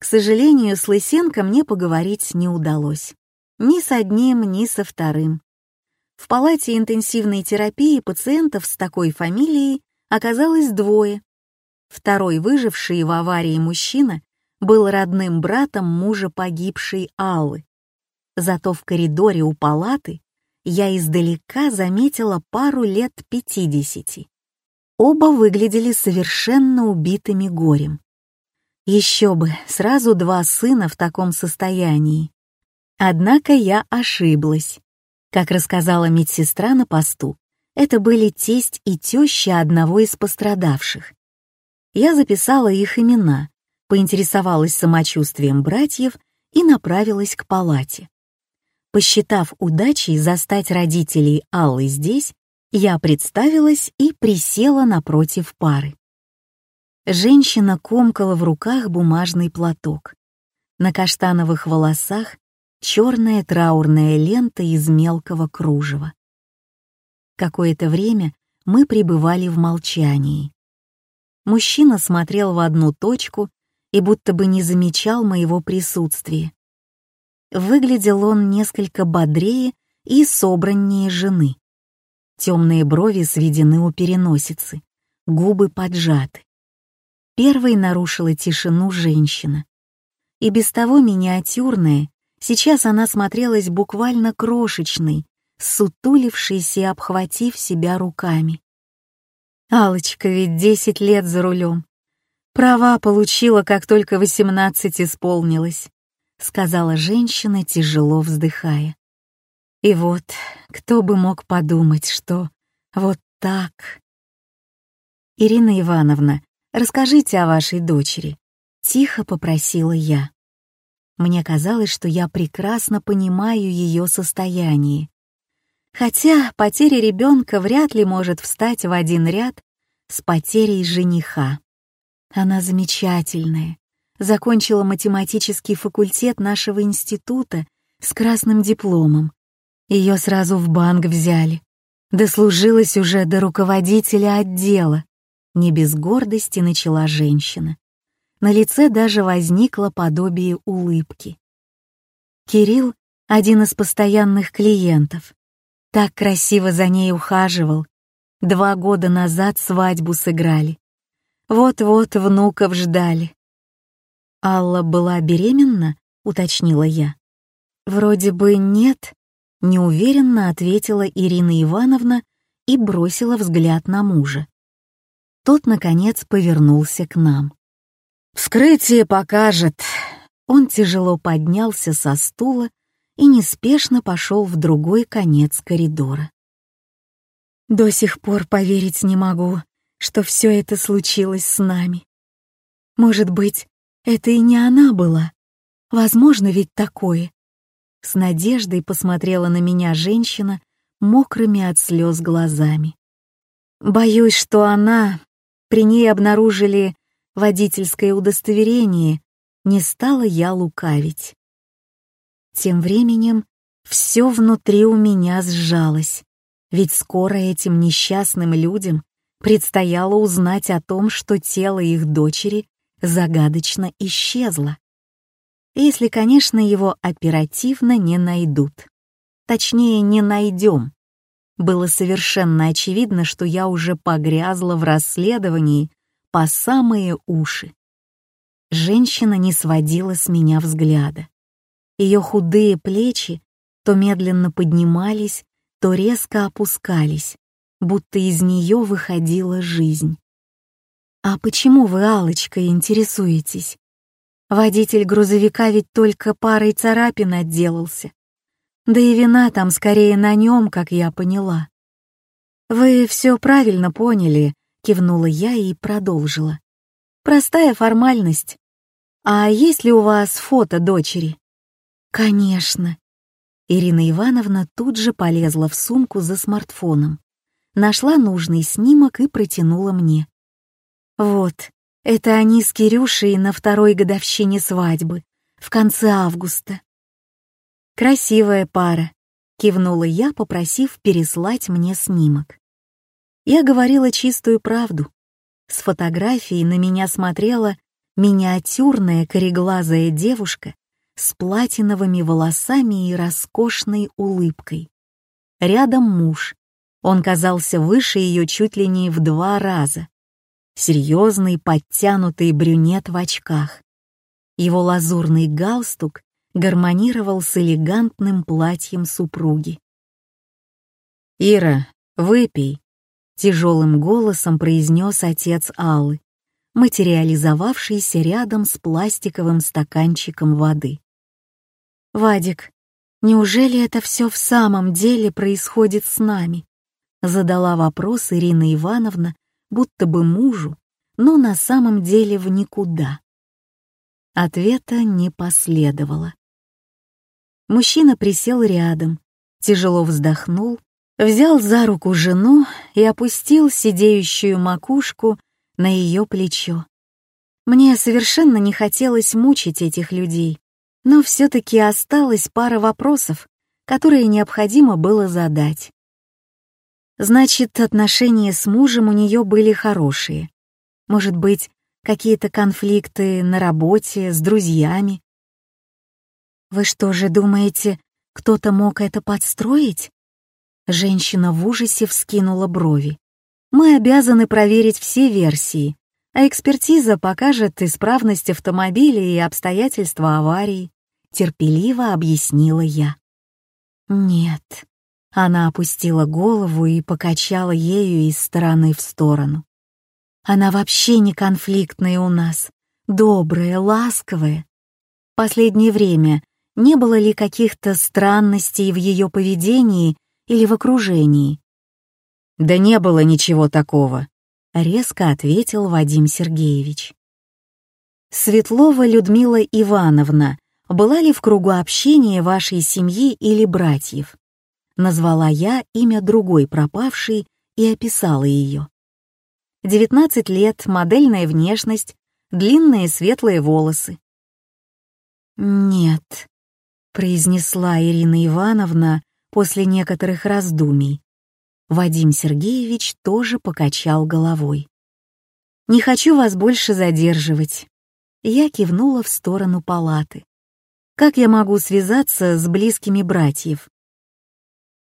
К сожалению, с Лысенко мне поговорить не удалось. Ни с одним, ни со вторым. В палате интенсивной терапии пациентов с такой фамилией оказалось двое. Второй выживший в аварии мужчина был родным братом мужа погибшей Аллы. Зато в коридоре у палаты я издалека заметила пару лет пятидесяти. Оба выглядели совершенно убитыми горем. Еще бы, сразу два сына в таком состоянии. Однако я ошиблась. Как рассказала медсестра на посту, это были тесть и теща одного из пострадавших. Я записала их имена, поинтересовалась самочувствием братьев и направилась к палате. Посчитав удачей застать родителей Аллы здесь, я представилась и присела напротив пары. Женщина комкала в руках бумажный платок. На каштановых волосах черная траурная лента из мелкого кружева. Какое-то время мы пребывали в молчании. Мужчина смотрел в одну точку и будто бы не замечал моего присутствия. Выглядел он несколько бодрее и собраннее жены. Темные брови сведены у переносицы, губы поджаты. Первой нарушила тишину женщина. И без того миниатюрная, сейчас она смотрелась буквально крошечной, сутулившейся и обхватив себя руками. Алочка ведь десять лет за рулем. Права получила, как только восемнадцать исполнилось, сказала женщина, тяжело вздыхая. И вот, кто бы мог подумать, что вот так. Ирина Ивановна, расскажите о вашей дочери, тихо попросила я. Мне казалось, что я прекрасно понимаю ее состояние. Хотя потеря ребенка вряд ли может встать в один ряд с потерей жениха. Она замечательная, закончила математический факультет нашего института с красным дипломом, ее сразу в банк взяли. Дослужилась уже до руководителя отдела. Не без гордости начала женщина. На лице даже возникло подобие улыбки. Кирилл — один из постоянных клиентов. Так красиво за ней ухаживал. Два года назад свадьбу сыграли. Вот-вот внуков ждали. «Алла была беременна?» — уточнила я. «Вроде бы нет», неуверенно ответила Ирина Ивановна и бросила взгляд на мужа. Тот, наконец, повернулся к нам. «Вскрытие покажет». Он тяжело поднялся со стула и неспешно пошел в другой конец коридора. До сих пор поверить не могу, что все это случилось с нами. Может быть, это и не она была. Возможно ведь такое. С надеждой посмотрела на меня женщина мокрыми от слез глазами. Боюсь, что она... При ней обнаружили водительское удостоверение, не стала я лукавить. Тем временем все внутри у меня сжалось, ведь скоро этим несчастным людям предстояло узнать о том, что тело их дочери загадочно исчезло если, конечно, его оперативно не найдут. Точнее, не найдем. Было совершенно очевидно, что я уже погрязла в расследовании по самые уши. Женщина не сводила с меня взгляда. Ее худые плечи то медленно поднимались, то резко опускались, будто из нее выходила жизнь. «А почему вы, алочка интересуетесь?» Водитель грузовика ведь только парой царапин отделался. Да и вина там скорее на нем, как я поняла. «Вы все правильно поняли», — кивнула я и продолжила. «Простая формальность. А есть ли у вас фото дочери?» «Конечно». Ирина Ивановна тут же полезла в сумку за смартфоном, нашла нужный снимок и протянула мне. Вот, это они с Кирюшей на второй годовщине свадьбы, в конце августа. Красивая пара, кивнула я, попросив переслать мне снимок. Я говорила чистую правду. С фотографией на меня смотрела миниатюрная кореглазая девушка с платиновыми волосами и роскошной улыбкой. Рядом муж. Он казался выше ее чуть ли не в два раза. Серьезный, подтянутый брюнет в очках. Его лазурный галстук гармонировал с элегантным платьем супруги. «Ира, выпей», — тяжелым голосом произнес отец Аллы, материализовавшийся рядом с пластиковым стаканчиком воды. «Вадик, неужели это все в самом деле происходит с нами?» Задала вопрос Ирина Ивановна, будто бы мужу, но на самом деле в никуда. Ответа не последовало. Мужчина присел рядом, тяжело вздохнул, взял за руку жену и опустил сидеющую макушку на ее плечо. Мне совершенно не хотелось мучить этих людей, но все-таки осталась пара вопросов, которые необходимо было задать. Значит, отношения с мужем у нее были хорошие. Может быть, какие-то конфликты на работе, с друзьями. «Вы что же думаете, кто-то мог это подстроить?» Женщина в ужасе вскинула брови. «Мы обязаны проверить все версии, а экспертиза покажет исправность автомобиля и обстоятельства аварии», — терпеливо объяснила я. «Нет». Она опустила голову и покачала ею из стороны в сторону. «Она вообще не конфликтная у нас, добрая, ласковая. Последнее время не было ли каких-то странностей в ее поведении или в окружении?» «Да не было ничего такого», — резко ответил Вадим Сергеевич. Светлова Людмила Ивановна была ли в кругу общения вашей семьи или братьев? Назвала я имя другой пропавшей и описала ее. 19 лет, модельная внешность, длинные светлые волосы. «Нет», — произнесла Ирина Ивановна после некоторых раздумий. Вадим Сергеевич тоже покачал головой. «Не хочу вас больше задерживать». Я кивнула в сторону палаты. «Как я могу связаться с близкими братьев?»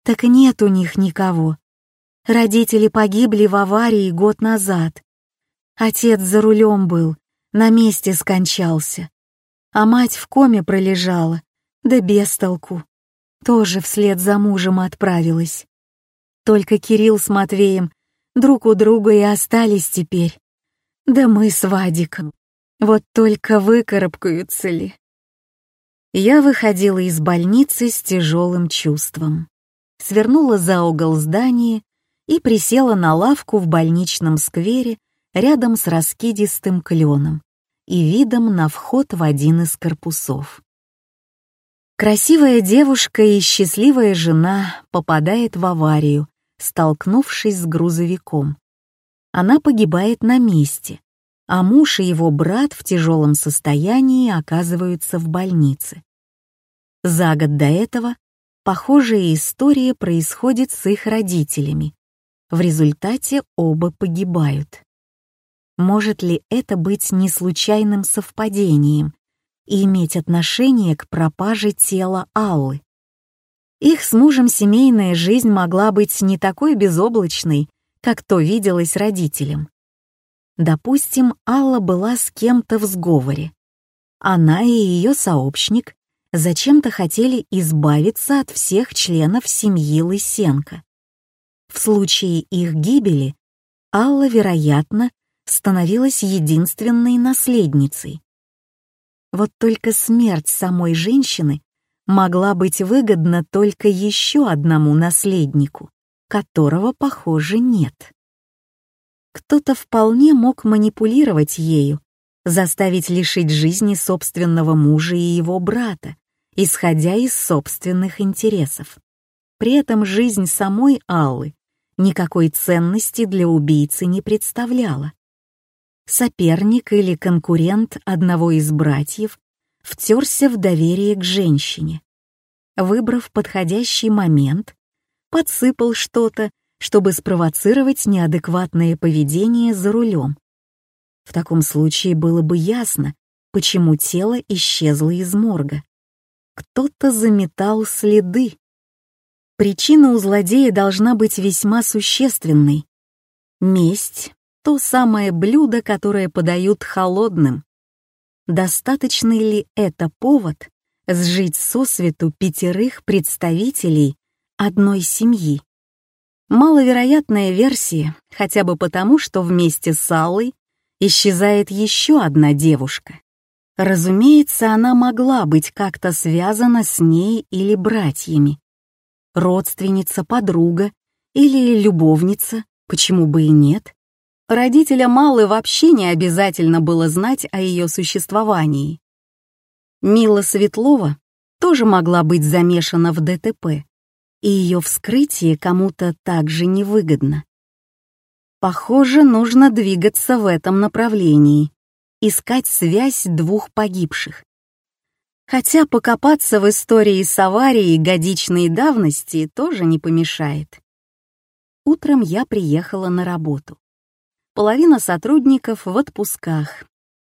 «Так нет у них никого. Родители погибли в аварии год назад. Отец за рулем был, на месте скончался. А мать в коме пролежала, да без толку. Тоже вслед за мужем отправилась. Только Кирилл с Матвеем друг у друга и остались теперь. Да мы с Вадиком. Вот только выкарабкаются ли. Я выходила из больницы с тяжелым чувством. Свернула за угол здания и присела на лавку в больничном сквере рядом с раскидистым кленом и видом на вход в один из корпусов. Красивая девушка и счастливая жена попадает в аварию, столкнувшись с грузовиком. Она погибает на месте, а муж и его брат в тяжелом состоянии оказываются в больнице. За год до этого похожая история происходит с их родителями. В результате оба погибают. Может ли это быть не случайным совпадением и иметь отношение к пропаже тела Аллы? Их с мужем семейная жизнь могла быть не такой безоблачной, как то виделось родителям. Допустим, Алла была с кем-то в сговоре. Она и ее сообщник зачем-то хотели избавиться от всех членов семьи Лысенко. В случае их гибели Алла, вероятно, становилась единственной наследницей. Вот только смерть самой женщины могла быть выгодна только еще одному наследнику, которого, похоже, нет. Кто-то вполне мог манипулировать ею, заставить лишить жизни собственного мужа и его брата, исходя из собственных интересов. При этом жизнь самой Аллы никакой ценности для убийцы не представляла. Соперник или конкурент одного из братьев втерся в доверие к женщине. Выбрав подходящий момент, подсыпал что-то, чтобы спровоцировать неадекватное поведение за рулем. В таком случае было бы ясно, почему тело исчезло из морга. Кто-то заметал следы. Причина у злодея должна быть весьма существенной. Месть — то самое блюдо, которое подают холодным. Достаточно ли это повод сжить сосвету пятерых представителей одной семьи? Маловероятная версия, хотя бы потому, что вместе с Аллой исчезает еще одна девушка. Разумеется, она могла быть как-то связана с ней или братьями. Родственница, подруга или любовница, почему бы и нет. Родителям Малы вообще не обязательно было знать о ее существовании. Мила Светлова тоже могла быть замешана в ДТП, и ее вскрытие кому-то также невыгодно. Похоже, нужно двигаться в этом направлении, искать связь двух погибших. Хотя покопаться в истории с аварией годичной давности тоже не помешает. Утром я приехала на работу. Половина сотрудников в отпусках.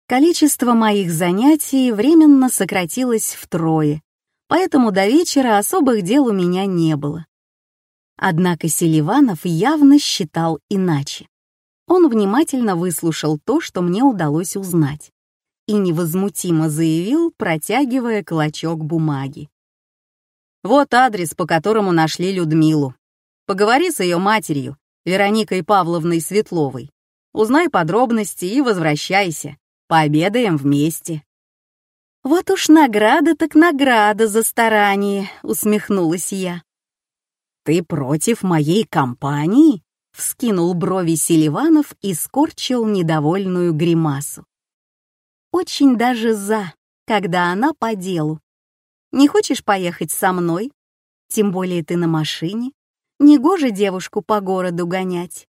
Количество моих занятий временно сократилось втрое, поэтому до вечера особых дел у меня не было. Однако Селиванов явно считал иначе. Он внимательно выслушал то, что мне удалось узнать, и невозмутимо заявил, протягивая клочок бумаги. «Вот адрес, по которому нашли Людмилу. Поговори с ее матерью, Вероникой Павловной Светловой. Узнай подробности и возвращайся. Пообедаем вместе». «Вот уж награда так награда за старание», — усмехнулась я. «Ты против моей компании?» — вскинул брови Селиванов и скорчил недовольную гримасу. «Очень даже за, когда она по делу. Не хочешь поехать со мной? Тем более ты на машине. Негоже девушку по городу гонять».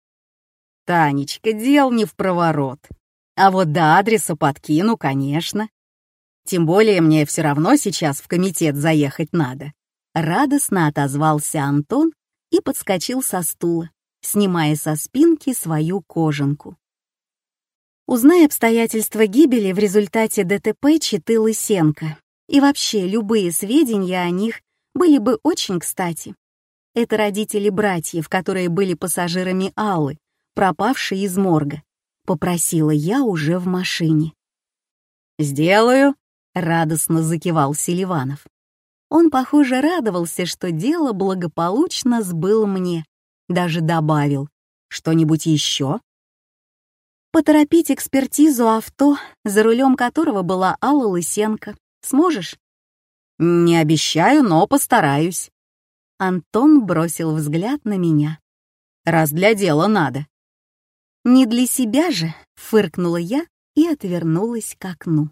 «Танечка, дел не в проворот. А вот до адреса подкину, конечно. Тем более мне все равно сейчас в комитет заехать надо. Радостно отозвался Антон и подскочил со стула, снимая со спинки свою кожанку. Узнай обстоятельства гибели в результате ДТП Читы Лысенко. И вообще, любые сведения о них были бы очень кстати. Это родители братьев, которые были пассажирами Аллы, пропавшей из морга. Попросила я уже в машине. «Сделаю», — радостно закивал Селиванов. Он, похоже, радовался, что дело благополучно сбыл мне. Даже добавил. «Что-нибудь еще?» «Поторопить экспертизу авто, за рулем которого была Алла Лысенко. Сможешь?» «Не обещаю, но постараюсь». Антон бросил взгляд на меня. «Раз для дела надо». «Не для себя же», — фыркнула я и отвернулась к окну.